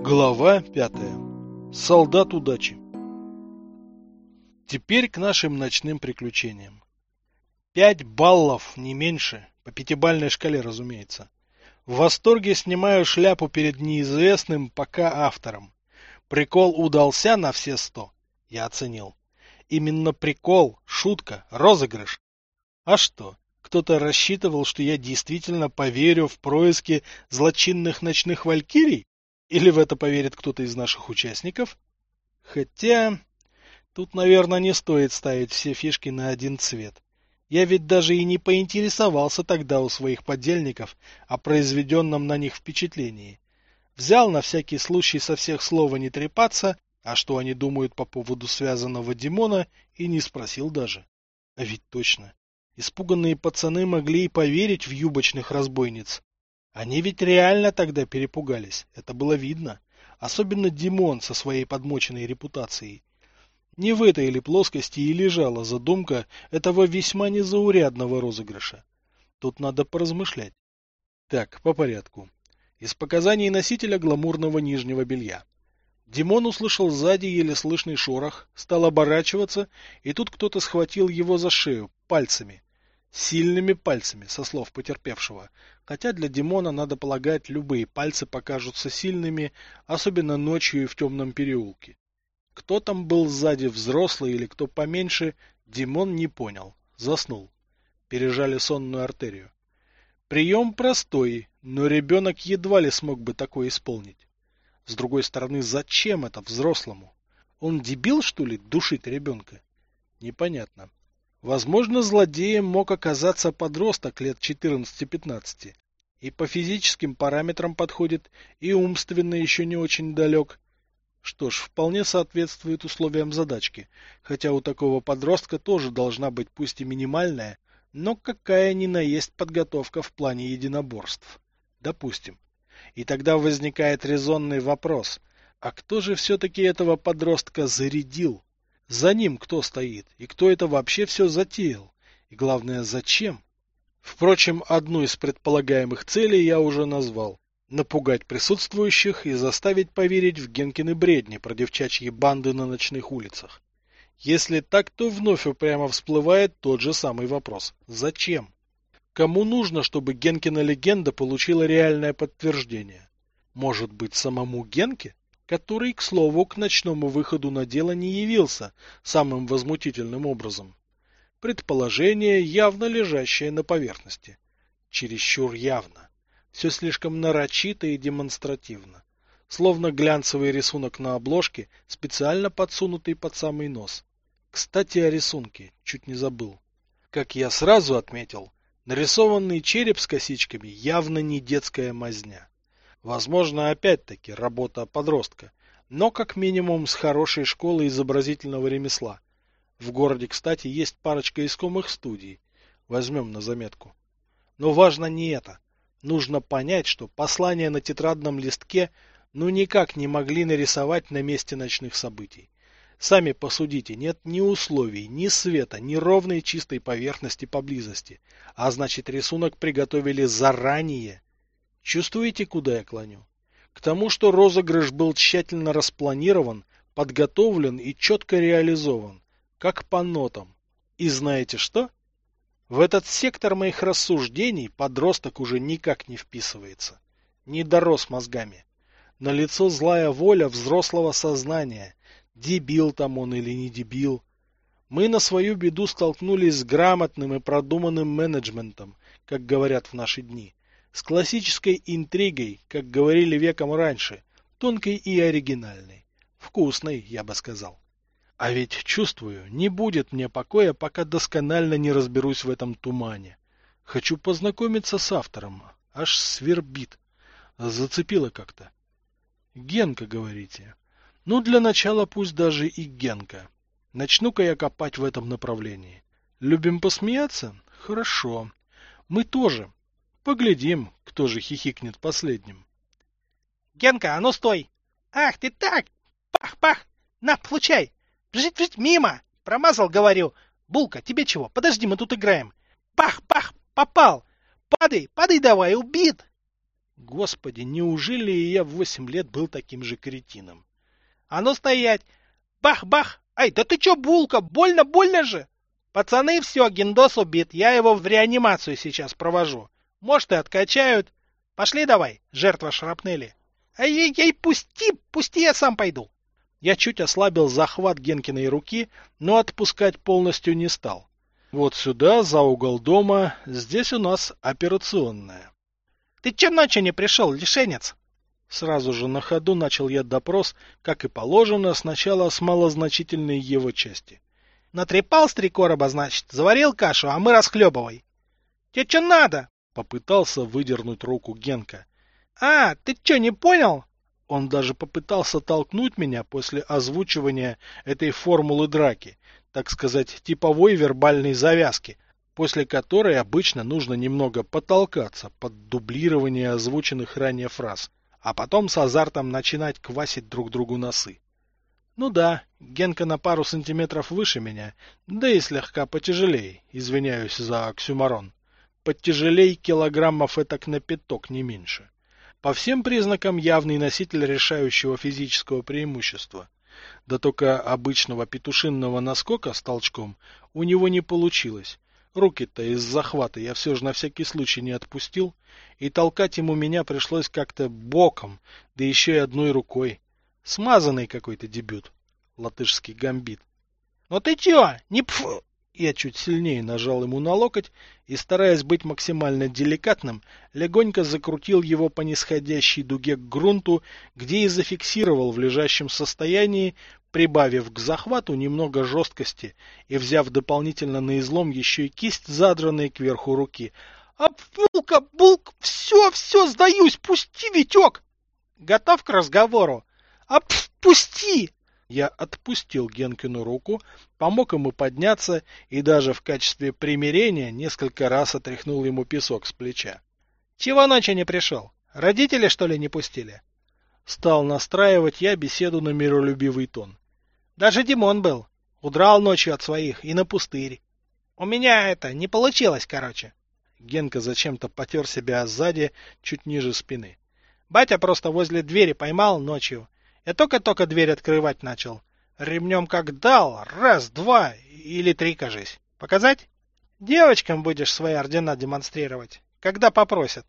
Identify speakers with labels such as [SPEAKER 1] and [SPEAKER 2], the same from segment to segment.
[SPEAKER 1] Глава пятая. Солдат удачи. Теперь к нашим ночным приключениям. Пять баллов, не меньше, по пятибалльной шкале, разумеется. В восторге снимаю шляпу перед неизвестным пока автором. Прикол удался на все сто. Я оценил. Именно прикол, шутка, розыгрыш. А что? Кто-то рассчитывал, что я действительно поверю в происки злочинных ночных валькирий? Или в это поверит кто-то из наших участников? Хотя... Тут, наверное, не стоит ставить все фишки на один цвет. Я ведь даже и не поинтересовался тогда у своих подельников о произведенном на них впечатлении. Взял на всякий случай со всех слова не трепаться, а что они думают по поводу связанного Димона, и не спросил даже. А ведь точно. Испуганные пацаны могли и поверить в юбочных разбойниц, они ведь реально тогда перепугались, это было видно. Особенно Димон со своей подмоченной репутацией. Не в этой или плоскости и лежала задумка этого весьма незаурядного розыгрыша. Тут надо поразмышлять. Так, по порядку. Из показаний носителя гламурного нижнего белья. Димон услышал сзади еле слышный шорох, стал оборачиваться, и тут кто-то схватил его за шею пальцами. Сильными пальцами, со слов потерпевшего. Хотя для Димона, надо полагать, любые пальцы покажутся сильными, особенно ночью и в темном переулке. Кто там был сзади, взрослый или кто поменьше, Димон не понял. Заснул. Пережали сонную артерию. Прием простой, но ребенок едва ли смог бы такое исполнить. С другой стороны, зачем это взрослому? Он дебил, что ли, душить ребенка? Непонятно. Возможно, злодеем мог оказаться подросток лет 14-15. И по физическим параметрам подходит, и умственно еще не очень далек. Что ж, вполне соответствует условиям задачки, хотя у такого подростка тоже должна быть пусть и минимальная, но какая ни на есть подготовка в плане единоборств. Допустим. И тогда возникает резонный вопрос, а кто же все-таки этого подростка зарядил? За ним кто стоит и кто это вообще все затеял? И главное, зачем? Впрочем, одну из предполагаемых целей я уже назвал. Напугать присутствующих и заставить поверить в Генкины бредни про девчачьи банды на ночных улицах. Если так, то вновь упрямо всплывает тот же самый вопрос. Зачем? Кому нужно, чтобы Генкина легенда получила реальное подтверждение? Может быть, самому Генке? Который, к слову, к ночному выходу на дело не явился самым возмутительным образом. Предположение, явно лежащее на поверхности. Чересчур явно. Все слишком нарочито и демонстративно. Словно глянцевый рисунок на обложке, специально подсунутый под самый нос. Кстати, о рисунке. Чуть не забыл. Как я сразу отметил, нарисованный череп с косичками явно не детская мазня. Возможно, опять-таки, работа подростка, но как минимум с хорошей школы изобразительного ремесла. В городе, кстати, есть парочка искомых студий. Возьмем на заметку. Но важно не это. Нужно понять, что послания на тетрадном листке ну никак не могли нарисовать на месте ночных событий. Сами посудите, нет ни условий, ни света, ни ровной чистой поверхности поблизости. А значит, рисунок приготовили заранее Чувствуете, куда я клоню? К тому, что розыгрыш был тщательно распланирован, подготовлен и четко реализован, как по нотам. И знаете что? В этот сектор моих рассуждений подросток уже никак не вписывается. Не дорос мозгами. На лицо злая воля взрослого сознания. Дебил там он или не дебил. Мы на свою беду столкнулись с грамотным и продуманным менеджментом, как говорят в наши дни с классической интригой, как говорили веком раньше, тонкой и оригинальной. Вкусной, я бы сказал. А ведь чувствую, не будет мне покоя, пока досконально не разберусь в этом тумане. Хочу познакомиться с автором. Аж свербит. Зацепило как-то. Генка, говорите? Ну, для начала пусть даже и Генка. Начну-ка я копать в этом направлении. Любим посмеяться? Хорошо. Мы тоже. Поглядим, кто же хихикнет последним.
[SPEAKER 2] Генка, а ну стой! Ах ты так! Пах-пах! На, получай! Бежит-бежит мимо! Промазал, говорю. Булка, тебе чего? Подожди, мы тут играем. Пах-пах! Попал! Падай, падай давай, убит!
[SPEAKER 1] Господи, неужели я в восемь лет был таким же кретином?
[SPEAKER 2] А ну стоять! Бах-бах! Ай, да ты чё, булка, больно, больно же! Пацаны, все, Гендос убит, я его в реанимацию сейчас провожу. Может, и откачают. Пошли давай, жертва шрапнели. Ай-яй-яй, пусти, пусти, я сам пойду.
[SPEAKER 1] Я чуть ослабил захват Генкиной руки, но отпускать полностью не стал. Вот сюда, за угол дома, здесь у нас операционная.
[SPEAKER 2] Ты че ночью не пришел, лишенец?
[SPEAKER 1] Сразу же на ходу начал я допрос, как и положено, сначала с малозначительной его части.
[SPEAKER 2] Натрепал с три короба, значит, заварил кашу, а мы расхлебывай. Тебе что надо?
[SPEAKER 1] Попытался выдернуть руку Генка.
[SPEAKER 2] А, ты что, не понял?
[SPEAKER 1] Он даже попытался толкнуть меня после озвучивания этой формулы драки, так сказать, типовой вербальной завязки, после которой обычно нужно немного потолкаться под дублирование озвученных ранее фраз, а потом с азартом начинать квасить друг другу носы. Ну да, Генка на пару сантиметров выше меня, да и слегка потяжелее, извиняюсь за оксюмарон. Подтяжелей килограммов этак на пяток, не меньше. По всем признакам явный носитель решающего физического преимущества. Да только обычного петушинного наскока с толчком у него не получилось. Руки-то из захвата я все же на всякий случай не отпустил, и толкать ему меня пришлось как-то боком, да еще и одной рукой. Смазанный какой-то дебют. Латышский гамбит.
[SPEAKER 2] Ну ты чё? Не пф...
[SPEAKER 1] Я чуть сильнее нажал ему на локоть и, стараясь быть максимально деликатным, легонько закрутил его по нисходящей дуге к грунту, где и зафиксировал в лежащем состоянии, прибавив к захвату немного жесткости и взяв дополнительно на излом еще и кисть, задранной кверху руки.
[SPEAKER 2] «А, булка, булк, все, все, сдаюсь, пусти, Витек!» «Готов к разговору?» «Отпусти!»
[SPEAKER 1] Я отпустил Генкину руку, помог ему подняться и даже в качестве примирения несколько раз отряхнул ему песок с плеча.
[SPEAKER 2] «Чего ночью не пришел? Родители, что ли, не пустили?»
[SPEAKER 1] Стал настраивать я беседу на миролюбивый тон.
[SPEAKER 2] «Даже Димон был. Удрал ночью от своих и на пустырь. У меня это не получилось, короче».
[SPEAKER 1] Генка зачем-то потер себя сзади, чуть ниже спины.
[SPEAKER 2] Батя просто возле двери поймал ночью я только-только дверь открывать начал. Ремнем как дал, раз, два или три, кажись. Показать? Девочкам будешь свои ордена демонстрировать, когда попросят.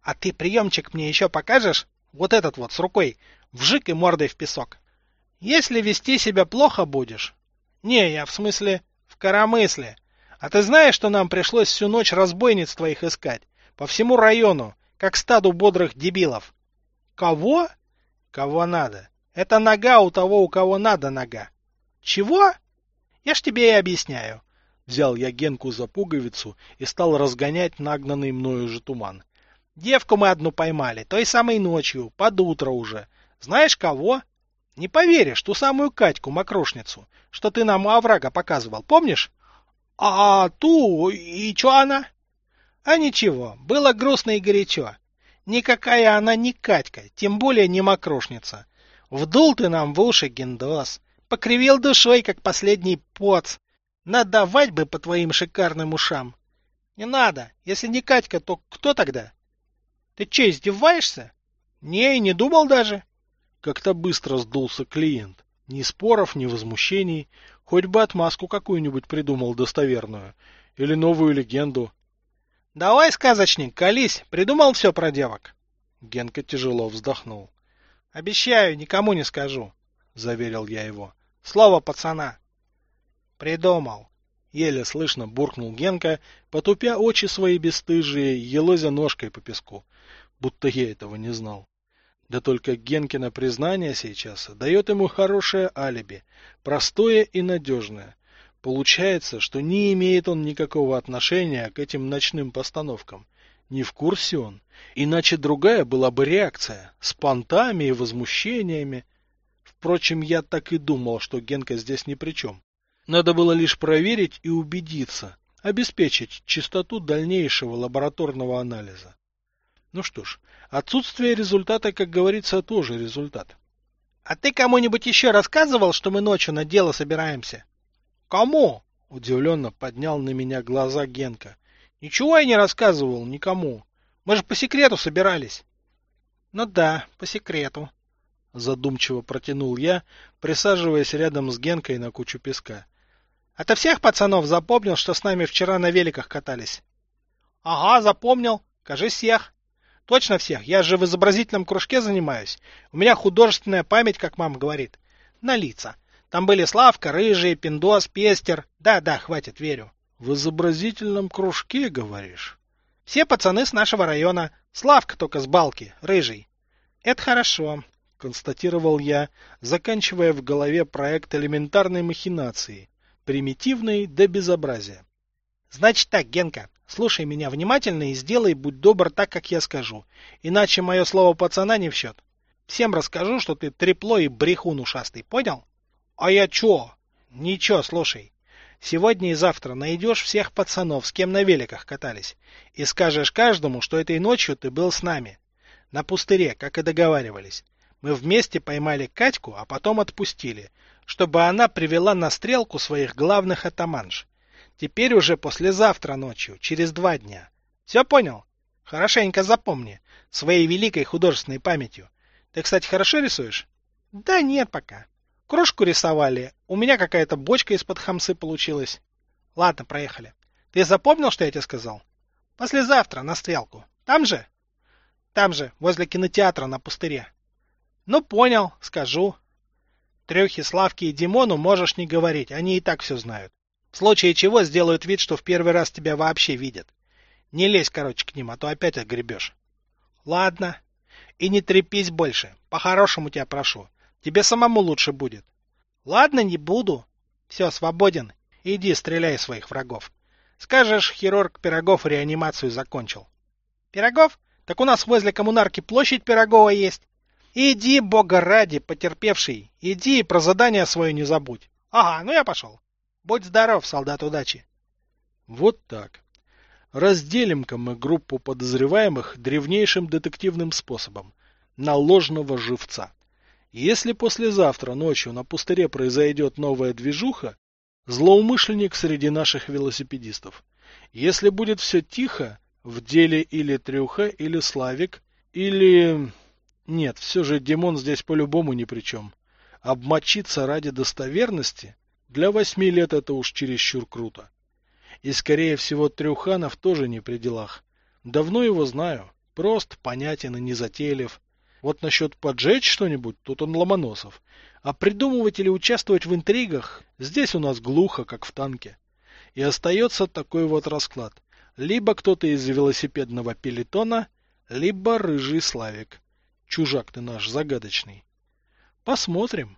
[SPEAKER 2] А ты приемчик мне еще покажешь? Вот этот вот, с рукой, вжик и мордой в песок. Если вести себя плохо будешь. Не, я в смысле, в коромысле. А ты знаешь, что нам пришлось всю ночь разбойниц твоих искать? По всему району, как стаду бодрых дебилов. Кого? Кого надо. Это нога у того, у кого надо нога. Чего? Я ж тебе и объясняю.
[SPEAKER 1] Взял я Генку за пуговицу и стал разгонять нагнанный мною же туман.
[SPEAKER 2] Девку мы одну поймали, той самой ночью, под утро уже. Знаешь кого? Не поверишь, ту самую Катьку, мокрошницу, что ты нам у оврага показывал, помнишь? А, ту, и чё она? А ничего, было грустно и горячо. Никакая она не Катька, тем более не мокрошница. Вдул ты нам в уши, Гендос, покривил душой, как последний поц. Надавать бы по твоим шикарным ушам. Не надо. Если не Катька, то кто тогда? Ты че, издеваешься? Не, и не думал даже.
[SPEAKER 1] Как-то быстро сдулся клиент. Ни споров, ни возмущений. Хоть бы отмазку какую-нибудь придумал достоверную. Или новую легенду.
[SPEAKER 2] Давай, сказочник, колись. Придумал все про девок.
[SPEAKER 1] Генка тяжело вздохнул.
[SPEAKER 2] Обещаю, никому не скажу, заверил я его. Слово пацана. Придумал.
[SPEAKER 1] Еле слышно буркнул Генка, потупя очи свои бесстыжие, елозя ножкой по песку, будто я этого не знал. Да только Генкино признание сейчас дает ему хорошее алиби, простое и надежное. Получается, что не имеет он никакого отношения к этим ночным постановкам. Не в курсе он. Иначе другая была бы реакция. С понтами и возмущениями. Впрочем, я так и думал, что Генка здесь ни при чем. Надо было лишь проверить и убедиться. Обеспечить чистоту дальнейшего лабораторного анализа. Ну что ж, отсутствие результата, как говорится, тоже результат.
[SPEAKER 2] — А ты кому-нибудь еще рассказывал, что мы ночью на дело собираемся? — Кому? — удивленно поднял на меня глаза Генка. Ничего я не рассказывал никому. Мы же по секрету собирались. Ну да, по секрету.
[SPEAKER 1] Задумчиво протянул я, присаживаясь рядом с Генкой на кучу песка.
[SPEAKER 2] А ты всех пацанов запомнил, что с нами вчера на великах катались? Ага, запомнил. Кажись, всех. Точно всех. Я же в изобразительном кружке занимаюсь. У меня художественная память, как мама говорит. На лица. Там были Славка, Рыжий, Пиндос, Пестер. Да-да, хватит, верю.
[SPEAKER 1] В изобразительном кружке, говоришь?
[SPEAKER 2] Все пацаны с нашего района. Славка только с балки, Рыжий. Это хорошо, констатировал я, заканчивая в голове проект элементарной махинации, примитивной до безобразия. Значит так, Генка, слушай меня внимательно и сделай, будь добр, так, как я скажу. Иначе мое слово пацана не в счет. Всем расскажу, что ты трепло и брехун ушастый, понял? А я чё? Ничего, слушай. Сегодня и завтра найдешь всех пацанов, с кем на великах катались, и скажешь каждому, что этой ночью ты был с нами. На пустыре, как и договаривались. Мы вместе поймали Катьку, а потом отпустили, чтобы она привела на стрелку своих главных атаманш. Теперь уже послезавтра ночью, через два дня. Все понял? Хорошенько запомни, своей великой художественной памятью. Ты, кстати, хорошо рисуешь? Да нет пока. Кружку рисовали, у меня какая-то бочка из-под хамсы получилась. Ладно, проехали. Ты запомнил, что я тебе сказал? Послезавтра, на стрелку. Там же? Там же, возле кинотеатра на пустыре. Ну, понял, скажу. Трехе, Славке и Димону можешь не говорить, они и так все знают. В случае чего сделают вид, что в первый раз тебя вообще видят. Не лезь, короче, к ним, а то опять огребешь. Ладно. И не трепись больше. По-хорошему тебя прошу. Тебе самому лучше будет. Ладно, не буду. Все, свободен. Иди, стреляй своих врагов. Скажешь, хирург Пирогов реанимацию закончил. Пирогов? Так у нас возле коммунарки площадь Пирогова есть. Иди, бога ради, потерпевший. Иди и про задание свое не забудь. Ага, ну я пошел. Будь здоров, солдат удачи.
[SPEAKER 1] Вот так. Разделим-ка мы группу подозреваемых древнейшим детективным способом. На ложного живца. Если послезавтра ночью на пустыре произойдет новая движуха, злоумышленник среди наших велосипедистов. Если будет все тихо, в деле или Трюха, или Славик, или... Нет, все же Димон здесь по-любому ни при чем. Обмочиться ради достоверности для восьми лет это уж чересчур круто. И, скорее всего, Трюханов тоже не при делах. Давно его знаю. Прост, понятен и незатейлив. Вот насчет поджечь что-нибудь, тут он Ломоносов. А придумывать или участвовать в интригах, здесь у нас глухо, как в танке. И остается такой вот расклад. Либо кто-то из велосипедного пелетона, либо рыжий Славик. Чужак ты наш загадочный. Посмотрим.